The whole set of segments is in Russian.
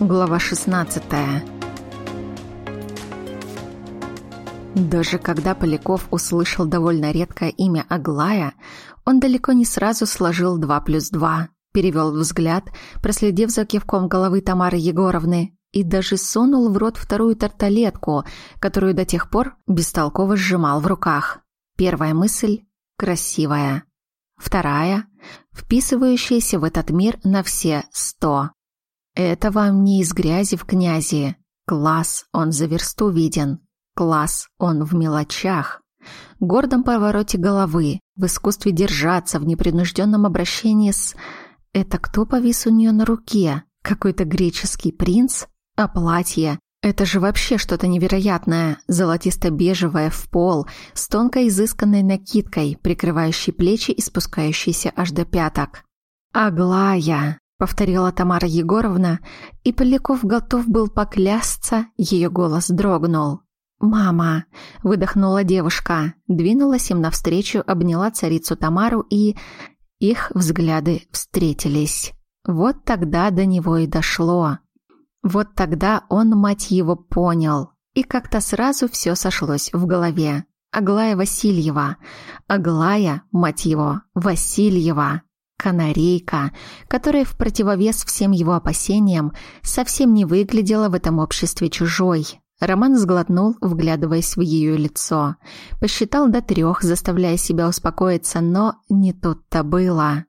Глава 16 Даже когда Поляков услышал довольно редкое имя Аглая, он далеко не сразу сложил два плюс два, перевел взгляд, проследив за кивком головы Тамары Егоровны, и даже сунул в рот вторую тарталетку, которую до тех пор бестолково сжимал в руках. Первая мысль — красивая. Вторая — вписывающаяся в этот мир на все сто. Это вам не из грязи в князи. Класс, он за версту виден. Класс, он в мелочах. Гордом повороте головы, в искусстве держаться, в непринужденном обращении с... Это кто повис у нее на руке? Какой-то греческий принц? А платье? Это же вообще что-то невероятное. Золотисто-бежевое в пол, с тонкой изысканной накидкой, прикрывающей плечи и спускающейся аж до пяток. Аглая! Повторила Тамара Егоровна, и Поляков готов был поклясться, ее голос дрогнул. «Мама!» — выдохнула девушка, двинулась им навстречу, обняла царицу Тамару и... Их взгляды встретились. Вот тогда до него и дошло. Вот тогда он, мать его, понял. И как-то сразу все сошлось в голове. Аглая Васильева. Аглая, мать его, Васильева канарейка, которая в противовес всем его опасениям совсем не выглядела в этом обществе чужой. Роман сглотнул, вглядываясь в ее лицо. Посчитал до трех, заставляя себя успокоиться, но не тут-то было.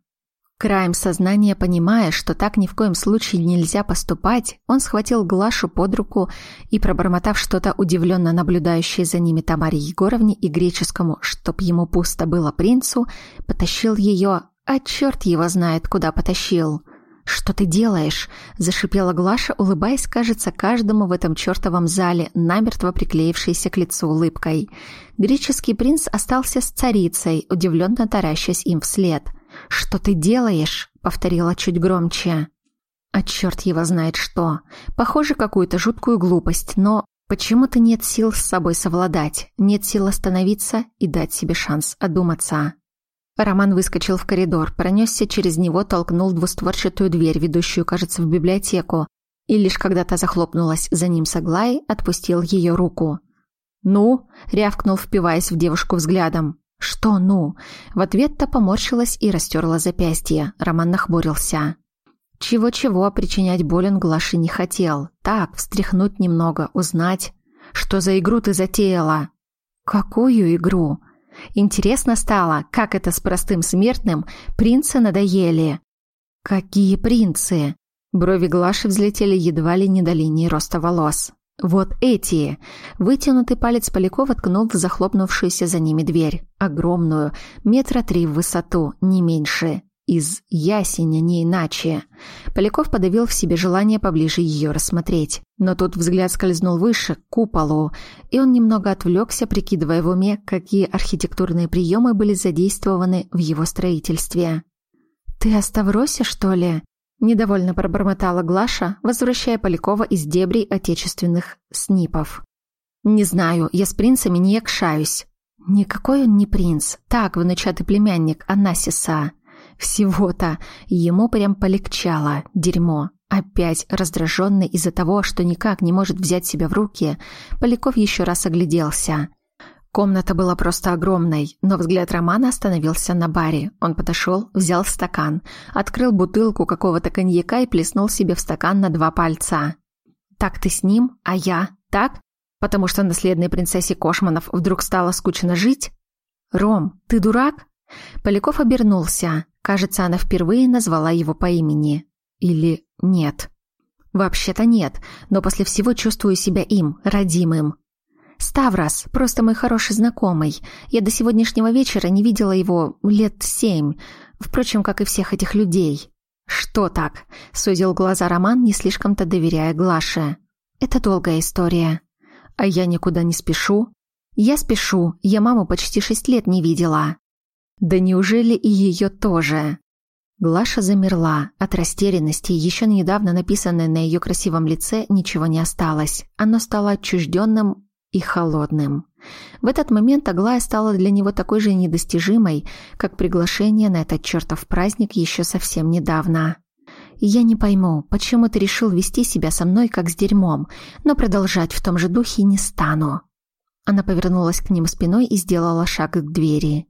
Краем сознания, понимая, что так ни в коем случае нельзя поступать, он схватил Глашу под руку и, пробормотав что-то удивленно наблюдающее за ними Тамаре Егоровне и греческому, чтоб ему пусто было принцу, потащил ее а черт его знает, куда потащил. «Что ты делаешь?» – зашипела Глаша, улыбаясь, кажется, каждому в этом чертовом зале, намертво приклеившейся к лицу улыбкой. Греческий принц остался с царицей, удивленно таращась им вслед. «Что ты делаешь?» – повторила чуть громче. А черт его знает что. Похоже, какую-то жуткую глупость, но почему-то нет сил с собой совладать, нет сил остановиться и дать себе шанс одуматься. Роман выскочил в коридор, пронесся через него, толкнул двустворчатую дверь, ведущую, кажется, в библиотеку, и лишь когда та захлопнулась за ним с Аглаей, отпустил ее руку. «Ну?» — рявкнул, впиваясь в девушку взглядом. «Что «ну?» В ответ-то поморщилась и растерла запястье. Роман нахмурился. Чего-чего причинять боль он Глаше не хотел. Так, встряхнуть немного, узнать. «Что за игру ты затеяла?» «Какую игру?» Интересно стало, как это с простым смертным принцы надоели. Какие принцы? Брови Глаши взлетели едва ли не до линии роста волос. Вот эти! Вытянутый палец Полякова ткнул в захлопнувшуюся за ними дверь. Огромную, метра три в высоту, не меньше. Из ясеня, не иначе. Поляков подавил в себе желание поближе ее рассмотреть. Но тут взгляд скользнул выше, к куполу, и он немного отвлекся, прикидывая в уме, какие архитектурные приемы были задействованы в его строительстве. «Ты о Ставросе, что ли?» Недовольно пробормотала Глаша, возвращая Полякова из дебрей отечественных снипов. «Не знаю, я с принцами не якшаюсь». «Никакой он не принц. Так, внучатый племянник Анасиса». Всего-то ему прям полегчало. Дерьмо. Опять раздраженный из-за того, что никак не может взять себя в руки, Поляков еще раз огляделся. Комната была просто огромной, но взгляд Романа остановился на баре. Он подошел, взял стакан, открыл бутылку какого-то коньяка и плеснул себе в стакан на два пальца. «Так ты с ним, а я? Так? Потому что наследной принцессе Кошманов вдруг стало скучно жить? Ром, ты дурак?» Поляков обернулся. Кажется, она впервые назвала его по имени. Или нет. Вообще-то нет, но после всего чувствую себя им, родимым. Ставрос, просто мой хороший знакомый. Я до сегодняшнего вечера не видела его лет семь. Впрочем, как и всех этих людей. Что так? Сузил глаза Роман, не слишком-то доверяя Глаше. Это долгая история. А я никуда не спешу. Я спешу, я маму почти шесть лет не видела. Да неужели и ее тоже? Глаша замерла. От растерянности, еще недавно написанной на ее красивом лице, ничего не осталось. Оно стало отчужденным и холодным. В этот момент Аглая стала для него такой же недостижимой, как приглашение на этот чертов праздник еще совсем недавно. Я не пойму, почему ты решил вести себя со мной как с дерьмом, но продолжать в том же духе не стану». Она повернулась к ним спиной и сделала шаг к двери.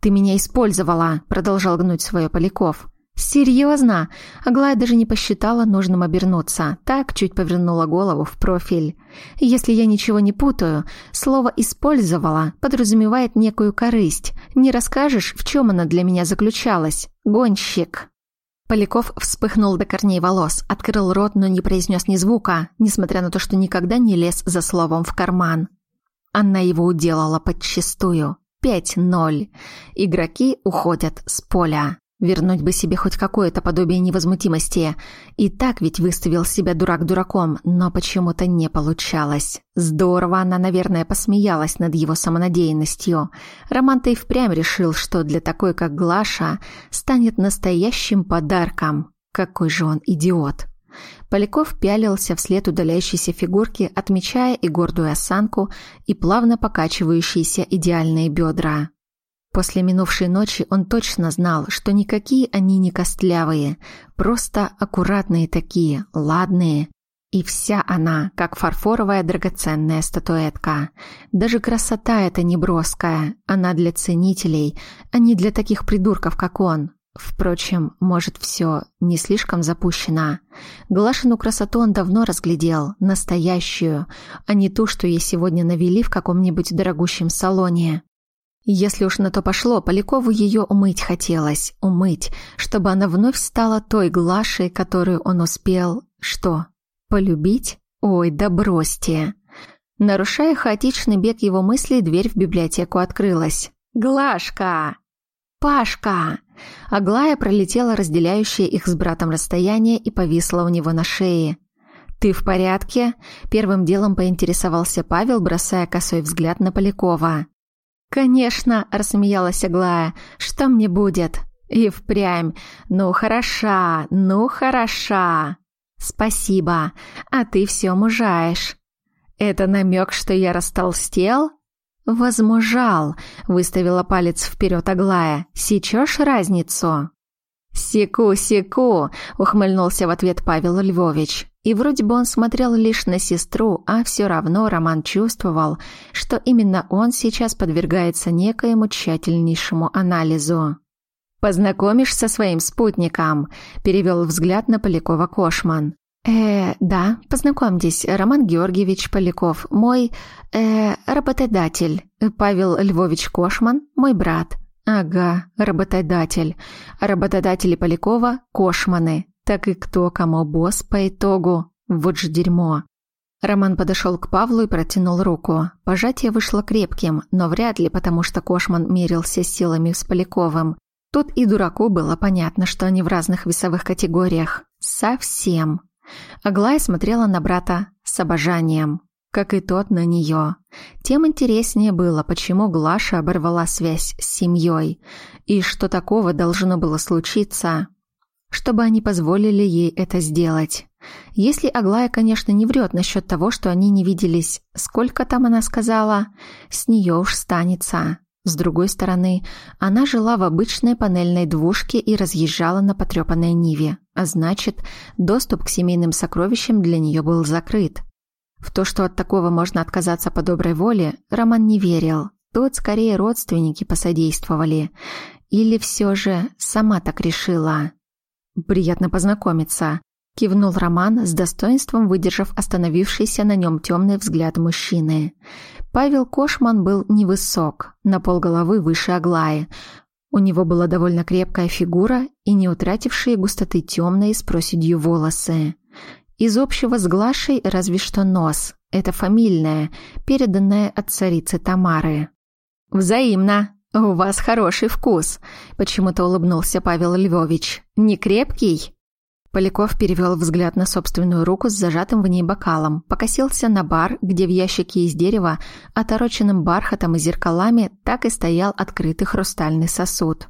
«Ты меня использовала», — продолжал гнуть свое Поляков. «Серьезно?» Аглая даже не посчитала нужным обернуться. Так чуть повернула голову в профиль. «Если я ничего не путаю, слово «использовала» подразумевает некую корысть. Не расскажешь, в чем она для меня заключалась? Гонщик». Поляков вспыхнул до корней волос, открыл рот, но не произнес ни звука, несмотря на то, что никогда не лез за словом в карман. Она его уделала подчистую. Пять ноль. Игроки уходят с поля. Вернуть бы себе хоть какое-то подобие невозмутимости. И так ведь выставил себя дурак дураком, но почему-то не получалось. Здорово она, наверное, посмеялась над его самонадеянностью. Роман-то и впрямь решил, что для такой, как Глаша, станет настоящим подарком. Какой же он идиот. Поляков пялился вслед удаляющейся фигурки, отмечая и гордую осанку, и плавно покачивающиеся идеальные бедра. После минувшей ночи он точно знал, что никакие они не костлявые, просто аккуратные такие, ладные. И вся она, как фарфоровая драгоценная статуэтка. Даже красота эта не броская, она для ценителей, а не для таких придурков, как он. Впрочем, может, все не слишком запущено. Глашину красоту он давно разглядел, настоящую, а не ту, что ей сегодня навели в каком-нибудь дорогущем салоне. Если уж на то пошло, Полякову ее умыть хотелось, умыть, чтобы она вновь стала той Глашей, которую он успел... Что? Полюбить? Ой, да бросьте. Нарушая хаотичный бег его мыслей, дверь в библиотеку открылась. «Глашка!» «Пашка!» Аглая пролетела разделяющее их с братом расстояние и повисла у него на шее. «Ты в порядке?» Первым делом поинтересовался Павел, бросая косой взгляд на Полякова. «Конечно», — рассмеялась Аглая, — «что мне будет?» «И впрямь. Ну, хороша, ну, хороша». «Спасибо. А ты все мужаешь». «Это намек, что я растолстел?» «Возмужал», — выставила палец вперед Аглая. «Сечешь разницу?» «Секу, секу», — ухмыльнулся в ответ Павел Львович. И вроде бы он смотрел лишь на сестру, а все равно Роман чувствовал, что именно он сейчас подвергается некоему тщательнейшему анализу. «Познакомишь со своим спутником?» – перевел взгляд на Полякова Кошман. «Э, да, познакомьтесь, Роман Георгиевич Поляков, мой, э, работодатель. Павел Львович Кошман, мой брат». «Ага, работодатель. Работодатели Полякова – Кошманы. Так и кто кому босс по итогу. Вот же дерьмо. Роман подошел к Павлу и протянул руку. Пожатие вышло крепким, но вряд ли, потому что Кошман мерился силами с Поляковым. Тут и дураку было понятно, что они в разных весовых категориях. Совсем. Аглая смотрела на брата с обожанием, как и тот на нее. Тем интереснее было, почему Глаша оборвала связь с семьей, и что такого должно было случиться, чтобы они позволили ей это сделать. Если Аглая, конечно, не врет насчет того, что они не виделись, сколько там она сказала, с нее уж станется. С другой стороны, она жила в обычной панельной двушке и разъезжала на потрепанной Ниве, а значит, доступ к семейным сокровищам для нее был закрыт. В то, что от такого можно отказаться по доброй воле, Роман не верил. Тут скорее родственники посодействовали. Или все же сама так решила. «Приятно познакомиться», — кивнул Роман, с достоинством выдержав остановившийся на нем темный взгляд мужчины. Павел Кошман был невысок, на полголовы выше Аглаи. У него была довольно крепкая фигура и не утратившие густоты темные с проседью волосы. Из общего с Глашей разве что нос. Это фамильное, переданное от царицы Тамары. «Взаимно!» «У вас хороший вкус», — почему-то улыбнулся Павел Львович. «Не крепкий?» Поляков перевел взгляд на собственную руку с зажатым в ней бокалом, покосился на бар, где в ящике из дерева, отороченным бархатом и зеркалами, так и стоял открытый хрустальный сосуд.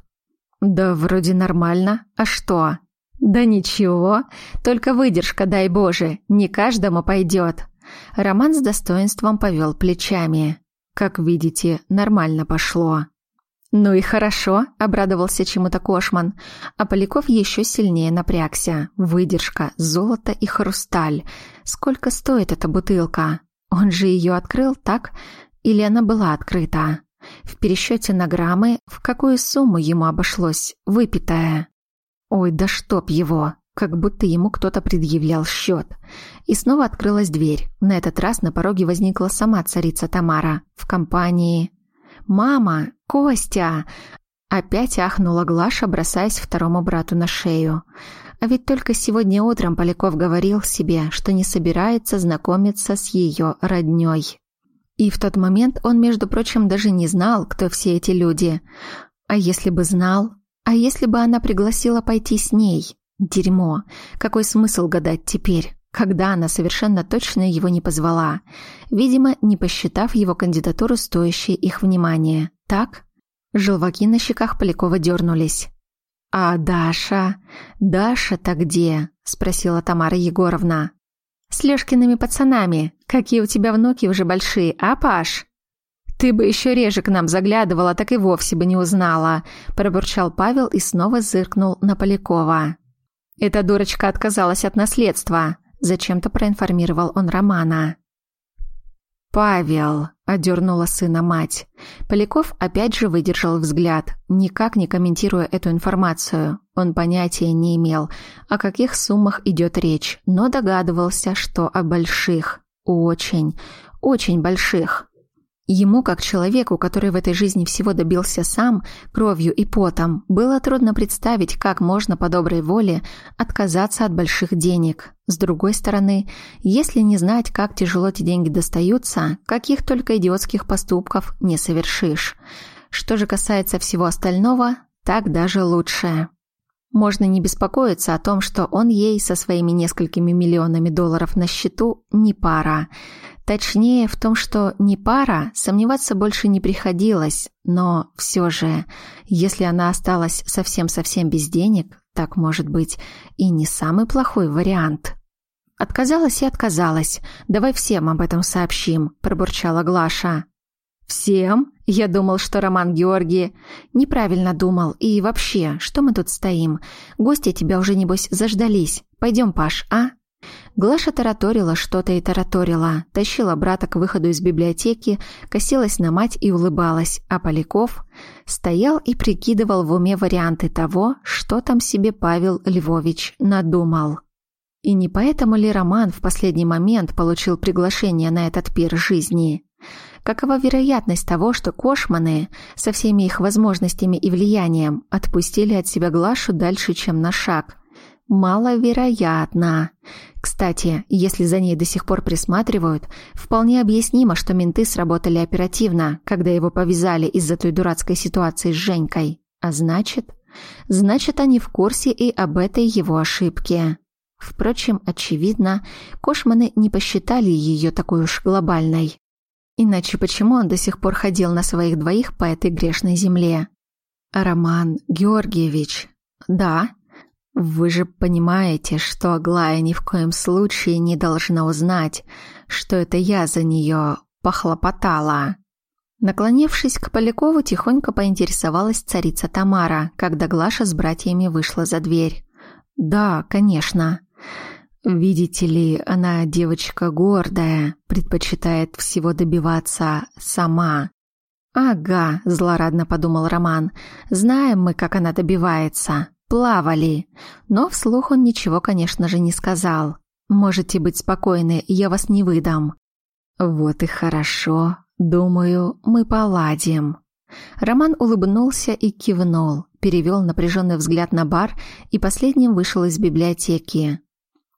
«Да вроде нормально. А что?» «Да ничего. Только выдержка, дай Боже, не каждому пойдет». Роман с достоинством повел плечами. «Как видите, нормально пошло». «Ну и хорошо», — обрадовался чему-то Кошман. А Поляков еще сильнее напрягся. Выдержка, золото и хрусталь. Сколько стоит эта бутылка? Он же ее открыл, так? Или она была открыта? В пересчете на граммы, в какую сумму ему обошлось, выпитая? Ой, да чтоб его! Как будто ему кто-то предъявлял счет. И снова открылась дверь. На этот раз на пороге возникла сама царица Тамара. В компании «Мама! Костя!» Опять ахнула Глаша, бросаясь второму брату на шею. А ведь только сегодня утром Поляков говорил себе, что не собирается знакомиться с ее роднёй. И в тот момент он, между прочим, даже не знал, кто все эти люди. А если бы знал? А если бы она пригласила пойти с ней? Дерьмо. Какой смысл гадать теперь? Когда она совершенно точно его не позвала, видимо, не посчитав его кандидатуру стоящей их внимания. Так? Желваки на щеках Полякова дернулись. «А Даша? Даша-то где?» – спросила Тамара Егоровна. «С Лёшкиными пацанами. Какие у тебя внуки уже большие, а, Паш?» «Ты бы еще реже к нам заглядывала, так и вовсе бы не узнала», – пробурчал Павел и снова зыркнул на Полякова. «Эта дурочка отказалась от наследства», Зачем-то проинформировал он Романа. «Павел!» – одернула сына мать. Поляков опять же выдержал взгляд, никак не комментируя эту информацию. Он понятия не имел, о каких суммах идет речь, но догадывался, что о больших. Очень, очень больших. Ему, как человеку, который в этой жизни всего добился сам, кровью и потом, было трудно представить, как можно по доброй воле отказаться от больших денег. С другой стороны, если не знать, как тяжело эти деньги достаются, каких только идиотских поступков не совершишь. Что же касается всего остального, так даже лучше. Можно не беспокоиться о том, что он ей со своими несколькими миллионами долларов на счету не пара. Точнее, в том, что не пара, сомневаться больше не приходилось, но все же, если она осталась совсем-совсем без денег, так может быть и не самый плохой вариант. Отказалась и отказалась. Давай всем об этом сообщим, пробурчала Глаша. Всем? Я думал, что Роман Георгий неправильно думал. И вообще, что мы тут стоим? Гости тебя уже небось заждались. Пойдем, Паш, а? Глаша тараторила что-то и тараторила, тащила брата к выходу из библиотеки, косилась на мать и улыбалась, а Поляков стоял и прикидывал в уме варианты того, что там себе Павел Львович надумал. И не поэтому ли Роман в последний момент получил приглашение на этот пир жизни? Какова вероятность того, что кошманы со всеми их возможностями и влиянием отпустили от себя Глашу дальше, чем на шаг? Маловероятно. Кстати, если за ней до сих пор присматривают, вполне объяснимо, что менты сработали оперативно, когда его повязали из-за той дурацкой ситуации с Женькой. А значит... Значит, они в курсе и об этой его ошибке. Впрочем, очевидно, кошманы не посчитали ее такой уж глобальной. Иначе почему он до сих пор ходил на своих двоих по этой грешной земле? Роман Георгиевич. Да, вы же понимаете, что Аглая ни в коем случае не должна узнать, что это я за нее похлопотала. Наклонившись к Полякову, тихонько поинтересовалась царица Тамара, когда Глаша с братьями вышла за дверь. «Да, конечно. Видите ли, она девочка гордая, предпочитает всего добиваться сама». «Ага», — злорадно подумал Роман, — «знаем мы, как она добивается плавали. Но вслух он ничего, конечно же, не сказал. Можете быть спокойны, я вас не выдам. Вот и хорошо. Думаю, мы поладим. Роман улыбнулся и кивнул, перевел напряженный взгляд на бар и последним вышел из библиотеки.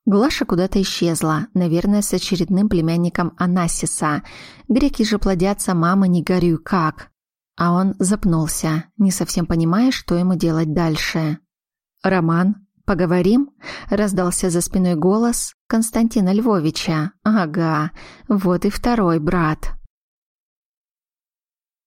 Глаша куда-то исчезла, наверное, с очередным племянником Анасиса. Греки же плодятся, мама, не горюй, как. А он запнулся, не совсем понимая, что ему делать дальше. «Роман, поговорим?» — раздался за спиной голос Константина Львовича. «Ага, вот и второй брат».